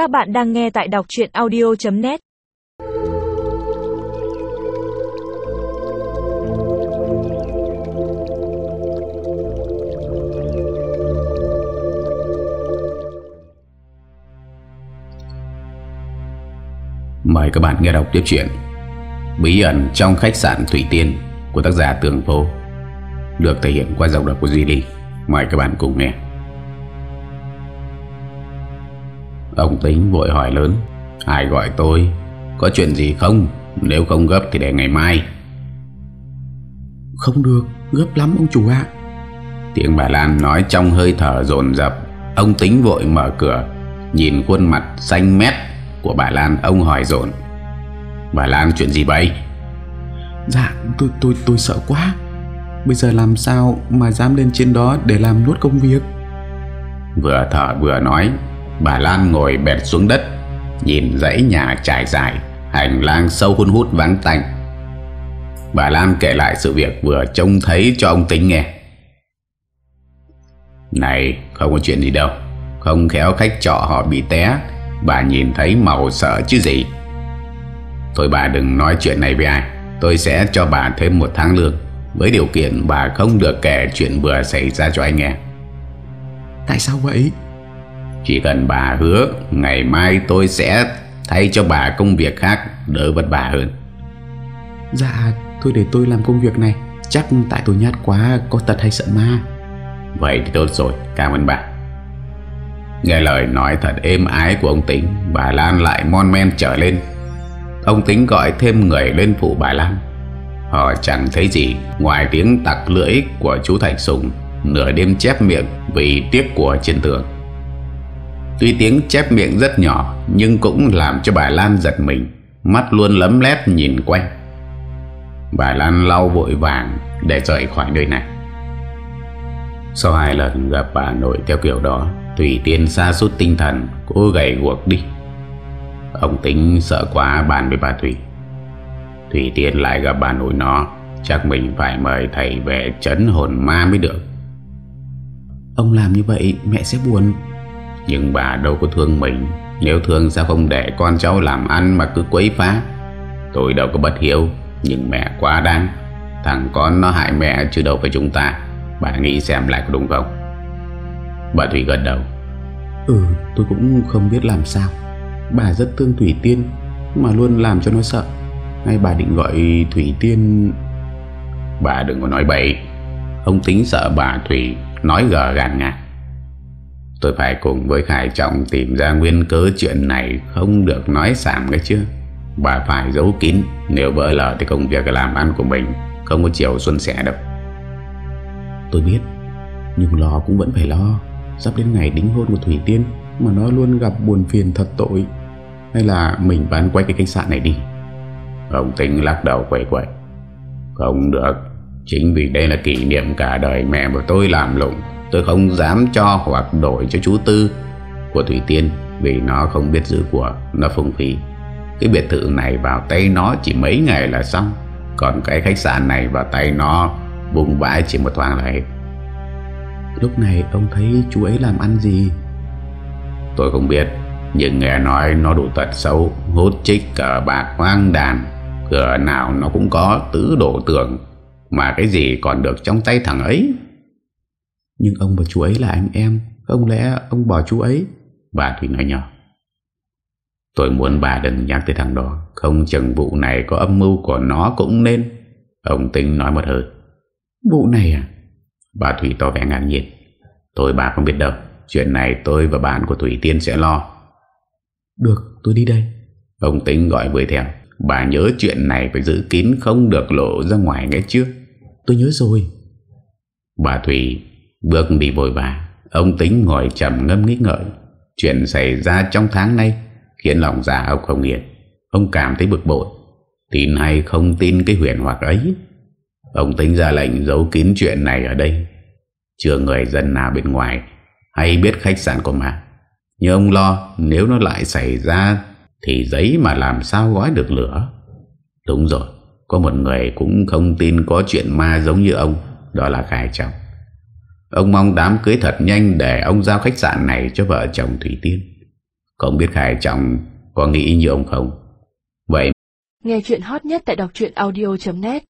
Các bạn đang nghe tại đọc chuyện audio.net Mời các bạn nghe đọc tiếp chuyện Bí ẩn trong khách sạn Thủy Tiên của tác giả Tường vô được thể hiện qua giọng đọc của Duy Ly. Mời các bạn cùng nghe. Ông Tính vội hỏi lớn Ai gọi tôi? Có chuyện gì không? Nếu không gấp thì để ngày mai. Không được Gấp lắm ông chủ ạ. Tiếng bà Lan nói trong hơi thở dồn dập. Ông Tính vội mở cửa Nhìn khuôn mặt xanh mét Của bà Lan. Ông hỏi dồn Bà Lan chuyện gì vậy? Dạ tôi tôi tôi sợ quá. Bây giờ làm sao mà dám lên trên đó Để làm nốt công việc? Vừa thở vừa nói Bà Lan ngồi bẹt xuống đất, Nhìn dãy nhà trải dài, Hành lang sâu hun hút vắng tanh. Bà Lan kể lại sự việc vừa trông thấy cho ông Tính nghe. Này, không có chuyện gì đâu. Không khéo khách trọ họ bị té, Bà nhìn thấy màu sợ chứ gì. Thôi bà đừng nói chuyện này với ai. Tôi sẽ cho bà thêm một tháng lương. Với điều kiện bà không được kể chuyện vừa xảy ra cho anh nghe. Tại sao vậy? Chỉ cần bà hứa Ngày mai tôi sẽ thay cho bà công việc khác Đỡ vất vả hơn. Dạ thôi để tôi làm công việc này. Chắc tại tôi nhát quá Có tật hay sợ ma. Vậy thì tốt rồi cảm ơn bà. Nghe lời nói thật êm ái của ông Tính Bà Lan lại mon men trở lên. Ông Tính gọi thêm người lên phụ bà Lan. Họ chẳng thấy gì Ngoài tiếng tặc lưỡi của chú Thành Sùng Nửa đêm chép miệng Vì tiếc của trên tường Tuy tiếng chép miệng rất nhỏ, Nhưng cũng làm cho bà Lan giật mình, Mắt luôn lấm lét nhìn quanh. Bà Lan lau vội vàng Để rời khỏi nơi này. Sau hai lần gặp bà nội theo kiểu đó, Thủy Tiên xa suốt tinh thần Cô gầy guộc đi. Ông tính sợ quá bàn với bà Thủy. Thủy Tiên lại gặp bà nội nó, Chắc mình phải mời thầy về chấn hồn ma mới được. Ông làm như vậy mẹ sẽ buồn nhưng bà đâu có thương mình. Nếu thương sao không để con cháu làm ăn Mà cứ quấy phá? Tôi đâu có bất hiếu Nhưng mẹ quá đáng. Thằng con nó hại mẹ chứ đâu phải chúng ta. Bà nghĩ xem lại có đúng không? Bà Thủy gật đầu. Ừ tôi cũng không biết làm sao. Bà rất thương Thủy Tiên Mà luôn làm cho nó sợ. Hay bà định gọi Thủy Tiên? Bà đừng có nói bậy. Ông tính sợ bà Thủy Nói gờ gàn ngạc Tôi phải cùng với Khải Trọng tìm ra nguyên cớ chuyện này không được nói sảm cái chứ. Bà phải giấu kín nếu vỡ lỡ thì công việc làm ăn của mình không có chiều xuân sẻ đâu. Tôi biết, nhưng lo cũng vẫn phải lo. Sắp đến ngày đính hôn của Thủy Tiên mà nó luôn gặp buồn phiền thật tội. Hay là mình bán quay cái khách sạn này đi. Ông Tinh lắc đầu quậy quậy. Không được, chính vì đây là kỷ niệm cả đời mẹ của tôi làm lụng Tôi không dám cho hoặc đổi cho chú Tư của Thủy Tiên Vì nó không biết giữ của Nó phung phí. Cái biệt thự này vào tay nó chỉ mấy ngày là xong Còn cái khách sạn này vào tay nó Vùng vãi chỉ một thoáng là hết Lúc này ông thấy chú ấy làm ăn gì? Tôi không biết Nhưng nghe nói nó đủ tật xấu Hút chích cờ bạc hoang đàn. Cửa nào nó cũng có tứ đổ tường Mà cái gì còn được trong tay thằng ấy nhưng ông và chú ấy là anh em Không lẽ ông bỏ chú ấy? Bà Thủy nói nhỏ. Tôi muốn bà đừng nhắc tới thằng đó. Không chừng vụ này có âm mưu của nó cũng nên. Ông Tinh nói một hơi. Vụ này à? Bà Thủy tỏ vẻ ngạc nhiên. Tôi bà không biết đâu. Chuyện này tôi và bạn của Thủy Tiên sẽ lo. Được tôi đi đây. Ông Tinh gọi với theo. Bà nhớ chuyện này phải giữ kín Không được lộ ra ngoài nghe trước Tôi nhớ rồi. Bà Thủy Bước đi vội vã, Ông tính ngồi chầm ngâm nghĩ ngợi. Chuyện xảy ra trong tháng nay Khiến lòng dạ ông không yên Ông cảm thấy bực bội. Tin hay không tin cái huyền hoặc ấy? Ông tính ra lệnh giấu kín chuyện này ở đây. Chưa người dân nào bên ngoài Hay biết khách sạn của mà. Nhưng ông lo Nếu nó lại xảy ra Thì giấy mà làm sao gói được lửa. Đúng rồi, Có một người cũng không tin có chuyện ma giống như ông, Đó là Khải Trọng. Ông mong đám cưới thật nhanh để ông giao khách sạn này cho vợ chồng Thủy Tiên. Không biết Khải Trọng có nghĩ như ông không Vậy Nghe chuyện hot nhất tại đọc audio.net